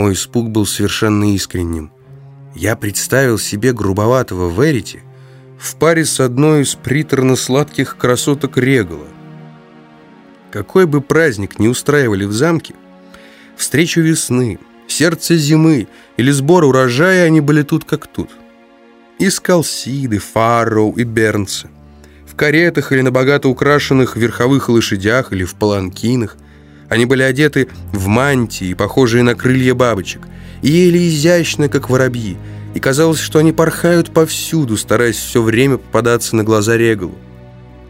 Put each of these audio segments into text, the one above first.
Мой испуг был совершенно искренним. Я представил себе грубоватого Верити в паре с одной из приторно-сладких красоток Регала. Какой бы праздник ни устраивали в замке, встречу весны, сердце зимы или сбор урожая, они были тут как тут. Искал Сиды, Фарроу и Бернса. В каретах или на богато украшенных верховых лошадях или в паланкинах. Они были одеты в мантии, похожие на крылья бабочек, и ели изящно, как воробьи, и казалось, что они порхают повсюду, стараясь все время попадаться на глаза Регалу.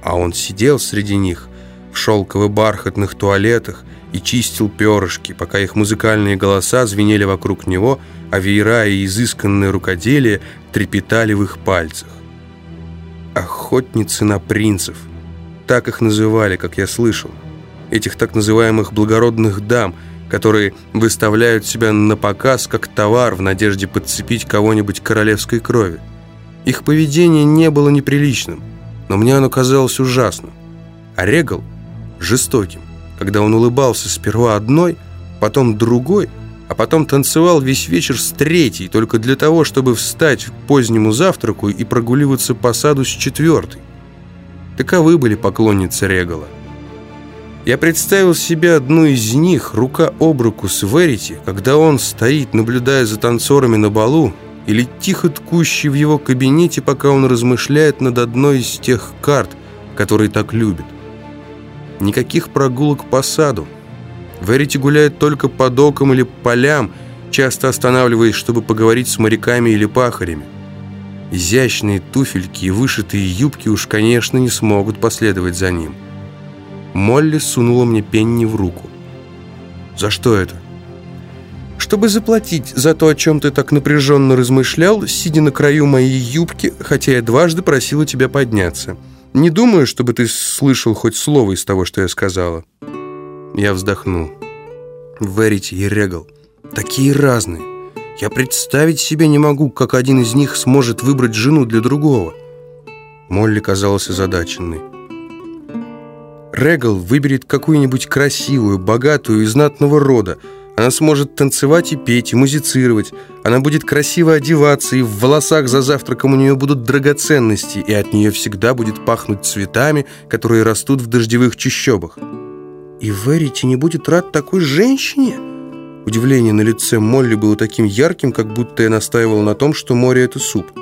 А он сидел среди них в шелково-бархатных туалетах и чистил перышки, пока их музыкальные голоса звенели вокруг него, а веера и изысканное рукоделие трепетали в их пальцах. «Охотницы на принцев» — так их называли, как я слышал. Этих так называемых благородных дам, которые выставляют себя на показ как товар в надежде подцепить кого-нибудь королевской крови. Их поведение не было неприличным, но мне оно казалось ужасным. А Регал — жестоким когда он улыбался сперва одной, потом другой, а потом танцевал весь вечер с третьей, только для того, чтобы встать к позднему завтраку и прогуливаться по саду с четвертой. Таковы были поклонницы Регала. Я представил себе одну из них, рука об руку с Верити, когда он стоит, наблюдая за танцорами на балу, или тихо ткущий в его кабинете, пока он размышляет над одной из тех карт, которые так любит. Никаких прогулок по саду. Верити гуляет только по докам или полям, часто останавливаясь, чтобы поговорить с моряками или пахарями. Изящные туфельки и вышитые юбки уж, конечно, не смогут последовать за ним. Молли сунула мне пенни в руку. «За что это?» «Чтобы заплатить за то, о чем ты так напряженно размышлял, сидя на краю моей юбки, хотя я дважды просила тебя подняться». Не думаю, чтобы ты слышал хоть слово из того, что я сказала». Я вздохнул. Верите и Регал. Такие разные. Я представить себе не могу, как один из них сможет выбрать жену для другого. Молли казалась озадаченной. Регал выберет какую-нибудь красивую, богатую и знатного рода, она сможет танцевать и петь, и музицировать. Она будет красиво одеваться, и в волосах за завтраком у нее будут драгоценности, и от нее всегда будет пахнуть цветами, которые растут в дождевых чащобах. И Верити не будет рад такой женщине? Удивление на лице Молли было таким ярким, как будто я настаивал на том, что море — это суп.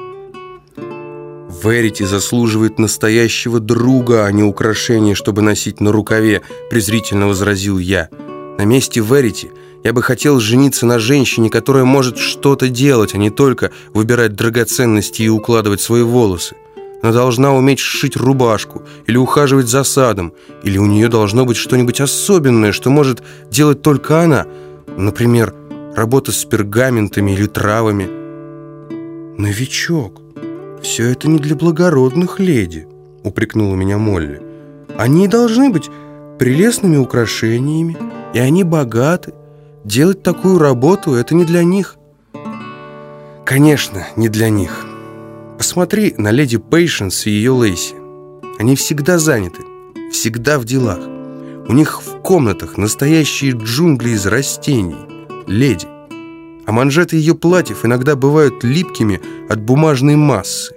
Верити заслуживает настоящего друга, а не украшения, чтобы носить на рукаве, презрительно возразил я. На месте Верити я бы хотел жениться на женщине, которая может что-то делать, а не только выбирать драгоценности и укладывать свои волосы. Она должна уметь сшить рубашку или ухаживать за садом, или у нее должно быть что-нибудь особенное, что может делать только она. Например, работа с пергаментами или травами. «Новичок, все это не для благородных леди», — упрекнула меня Молли. «Они должны быть прелестными украшениями, и они богаты, Делать такую работу – это не для них. Конечно, не для них. Посмотри на леди Пейшенс и ее Лейси. Они всегда заняты, всегда в делах. У них в комнатах настоящие джунгли из растений. Леди. А манжеты ее платьев иногда бывают липкими от бумажной массы.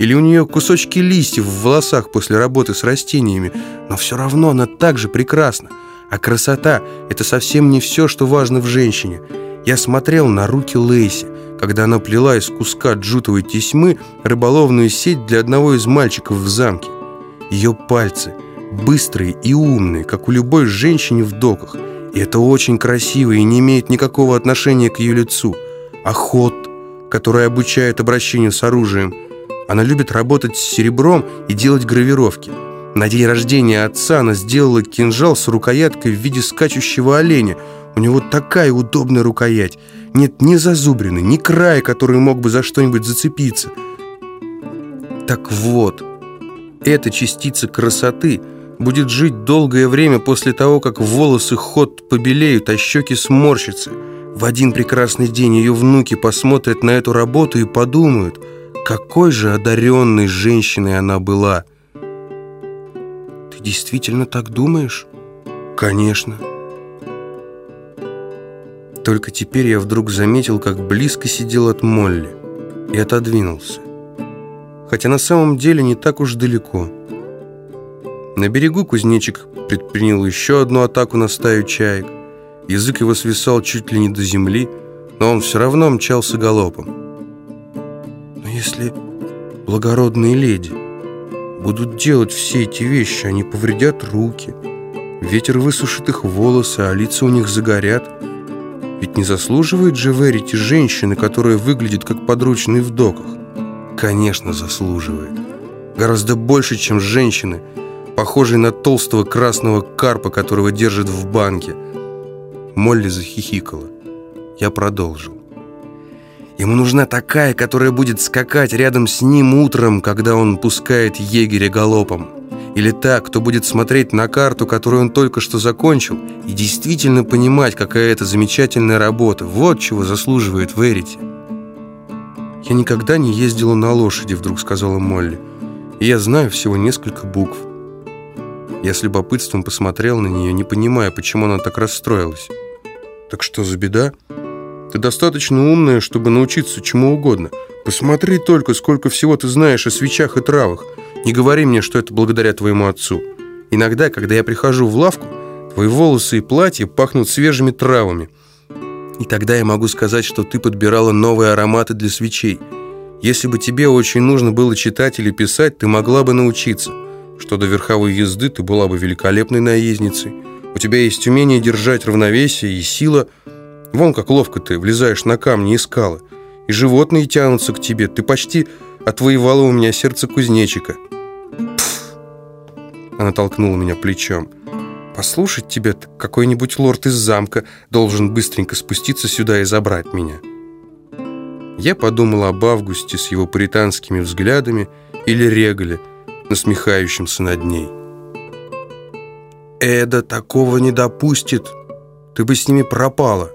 Или у нее кусочки листьев в волосах после работы с растениями, но все равно она так же прекрасна. А красота — это совсем не все, что важно в женщине. Я смотрел на руки Лейси, когда она плела из куска джутовой тесьмы рыболовную сеть для одного из мальчиков в замке. Ее пальцы быстрые и умные, как у любой женщины в доках. Это очень красиво и не имеет никакого отношения к ее лицу. Охот, который обучает обращению с оружием. Она любит работать с серебром и делать гравировки. На день рождения отца она сделала кинжал с рукояткой в виде скачущего оленя. У него такая удобная рукоять. Нет ни зазубрины, ни края, который мог бы за что-нибудь зацепиться. Так вот, эта частица красоты будет жить долгое время после того, как волосы ход побелеют, а щеки сморщатся. В один прекрасный день ее внуки посмотрят на эту работу и подумают, какой же одаренной женщиной она была – ты действительно так думаешь? Конечно. только теперь я вдруг заметил, как близко сидел от Молли и отодвинулся. Хотя на самом деле не так уж далеко. На берегу кузнечик предпринял еще одну атаку на стаю чаек. Язык его свисал чуть ли не до земли, но он все равно мчался галопом. Но если благородные леди будут делать все эти вещи, они повредят руки. Ветер высушит их волосы, а лица у них загорят. Ведь не заслуживает же Верити женщины, которая выглядит как подручный в доках. Конечно, заслуживает. Гораздо больше, чем женщины, похожие на толстого красного карпа, которого держат в банке. Молли захихикала. Я продолжил. Ему нужна такая, которая будет скакать рядом с ним утром, когда он пускает егеря галопом. Или та, кто будет смотреть на карту, которую он только что закончил, и действительно понимать, какая это замечательная работа. Вот чего заслуживает Верити. «Я никогда не ездила на лошади», — вдруг сказала Молли. «И я знаю всего несколько букв». Я с любопытством посмотрел на нее, не понимая, почему она так расстроилась. «Так что за беда?» Ты достаточно умная, чтобы научиться чему угодно. Посмотри только, сколько всего ты знаешь о свечах и травах. Не говори мне, что это благодаря твоему отцу. Иногда, когда я прихожу в лавку, твои волосы и платья пахнут свежими травами. И тогда я могу сказать, что ты подбирала новые ароматы для свечей. Если бы тебе очень нужно было читать или писать, ты могла бы научиться. Что до верховой езды, ты была бы великолепной наездницей. У тебя есть умение держать равновесие и сила – Вон как ловко ты влезаешь на камни и скалы. И животные тянутся к тебе. Ты почти отвоевала у меня сердце кузнечика. Пф. Она толкнула меня плечом. Послушать тебя какой-нибудь лорд из замка должен быстренько спуститься сюда и забрать меня. Я подумал об Августе с его паританскими взглядами или Регале, насмехающимся над ней. «Эда такого не допустит. Ты бы с ними пропала».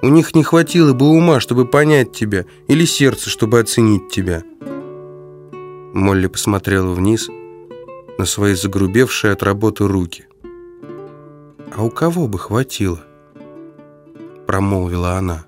У них не хватило бы ума, чтобы понять тебя, или сердца, чтобы оценить тебя. Молли посмотрела вниз на свои загрубевшие от работы руки. «А у кого бы хватило?» Промолвила она.